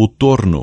o torno.